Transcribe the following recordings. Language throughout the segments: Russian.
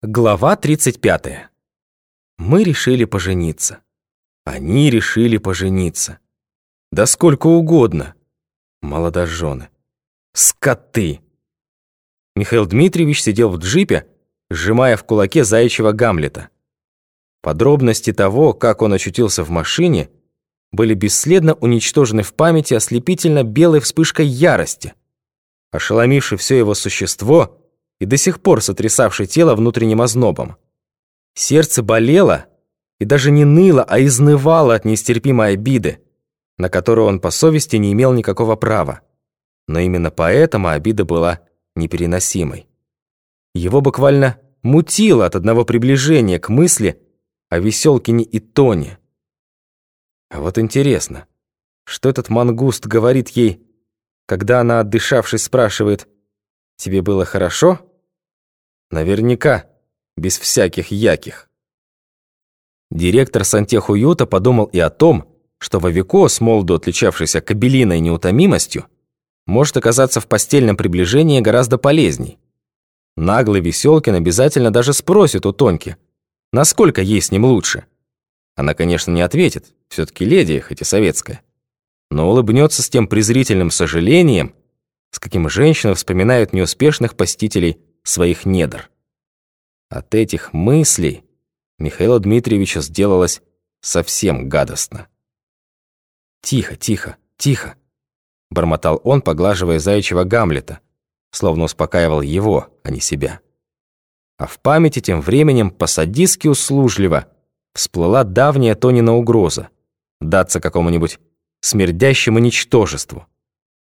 Глава 35. Мы решили пожениться. Они решили пожениться. Да сколько угодно. Молодожены. Скоты. Михаил Дмитриевич сидел в джипе, сжимая в кулаке заячьего Гамлета. Подробности того, как он очутился в машине, были бесследно уничтожены в памяти ослепительно белой вспышкой ярости, ошеломившей все его существо и до сих пор сотрясавший тело внутренним ознобом. Сердце болело и даже не ныло, а изнывало от нестерпимой обиды, на которую он по совести не имел никакого права. Но именно поэтому обида была непереносимой. Его буквально мутило от одного приближения к мысли о Веселкине и Тоне. А вот интересно, что этот мангуст говорит ей, когда она, отдышавшись, спрашивает «Тебе было хорошо?» Наверняка, без всяких яких. Директор сантехуюта подумал и о том, что Вовико, с молоду отличавшийся кабелиной неутомимостью, может оказаться в постельном приближении гораздо полезней. Наглый Веселкин обязательно даже спросит у Тоньки, насколько ей с ним лучше. Она, конечно, не ответит, все таки леди, хоть и советская, но улыбнется с тем презрительным сожалением, с каким женщины вспоминают неуспешных посетителей своих недр. От этих мыслей Михаила Дмитриевича сделалось совсем гадостно. «Тихо, тихо, тихо!» – бормотал он, поглаживая заячьего Гамлета, словно успокаивал его, а не себя. А в памяти тем временем по-садистски услужливо всплыла давняя Тонина угроза – даться какому-нибудь смердящему ничтожеству.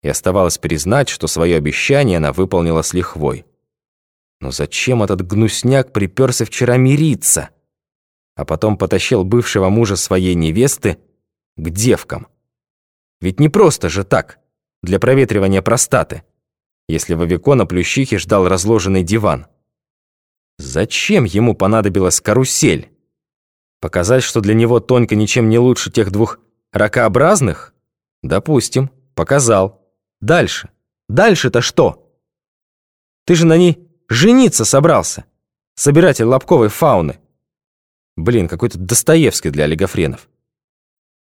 И оставалось признать, что свое обещание она выполнила с лихвой. Но зачем этот гнусняк приперся вчера мириться? А потом потащил бывшего мужа своей невесты к девкам. Ведь не просто же так, для проветривания простаты, если Вовико на Плющихе ждал разложенный диван. Зачем ему понадобилась карусель? Показать, что для него Тонька ничем не лучше тех двух ракообразных? Допустим, показал. Дальше. Дальше-то что? Ты же на ней Жениться собрался. Собиратель лобковой фауны. Блин, какой-то Достоевский для олигофренов.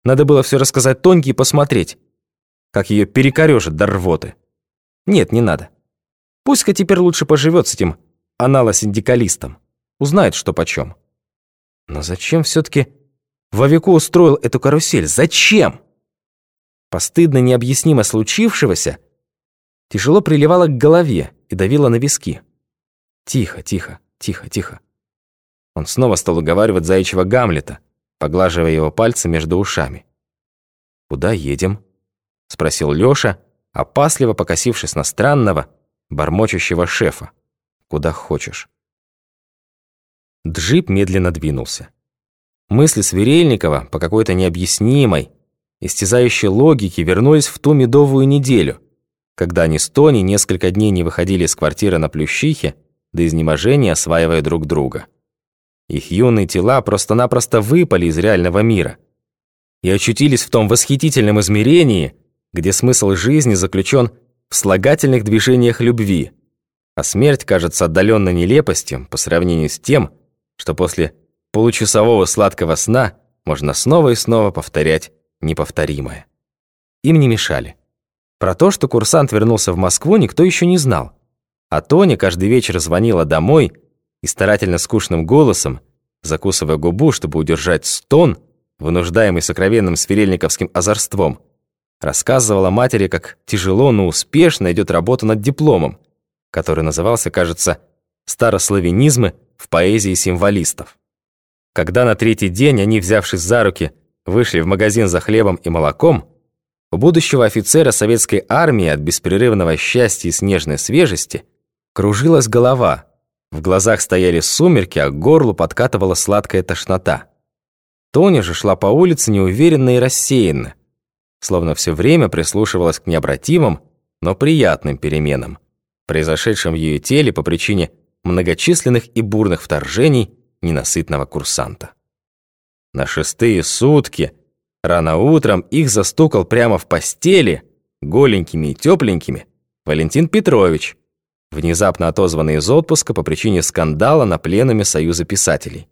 Надо было все рассказать Тоньке и посмотреть, как ее перекорежит до рвоты. Нет, не надо. Пусть-ка теперь лучше поживет с этим анало-синдикалистом. Узнает, что почем. Но зачем все-таки Вовико устроил эту карусель? Зачем? Постыдно необъяснимо случившегося тяжело приливало к голове и давило на виски. Тихо, тихо, тихо, тихо. Он снова стал уговаривать заячьего Гамлета, поглаживая его пальцы между ушами. «Куда едем?» — спросил Лёша, опасливо покосившись на странного, бормочущего шефа. «Куда хочешь». Джип медленно двинулся. Мысли Сверельникова по какой-то необъяснимой, истязающей логике вернулись в ту медовую неделю, когда они с Тони несколько дней не выходили из квартиры на Плющихе, до изнеможения осваивая друг друга. Их юные тела просто-напросто выпали из реального мира и очутились в том восхитительном измерении, где смысл жизни заключен в слагательных движениях любви, а смерть кажется отдаленной нелепостью по сравнению с тем, что после получасового сладкого сна можно снова и снова повторять неповторимое. Им не мешали. Про то, что курсант вернулся в Москву, никто еще не знал. А Тоня каждый вечер звонила домой и старательно скучным голосом, закусывая губу, чтобы удержать стон, вынуждаемый сокровенным сферельниковским озорством, рассказывала матери, как тяжело, но успешно идет работа над дипломом, который назывался, кажется, «Старославянизмы в поэзии символистов». Когда на третий день они, взявшись за руки, вышли в магазин за хлебом и молоком, у будущего офицера советской армии от беспрерывного счастья и снежной свежести – Кружилась голова, в глазах стояли сумерки, а к горлу подкатывала сладкая тошнота. Тоня же шла по улице неуверенно и рассеянно, словно все время прислушивалась к необратимым, но приятным переменам, произошедшим в ее теле по причине многочисленных и бурных вторжений ненасытного курсанта. На шестые сутки, рано утром, их застукал прямо в постели, голенькими и тепленькими, Валентин Петрович, внезапно отозванный из отпуска по причине скандала на пленуме Союза писателей.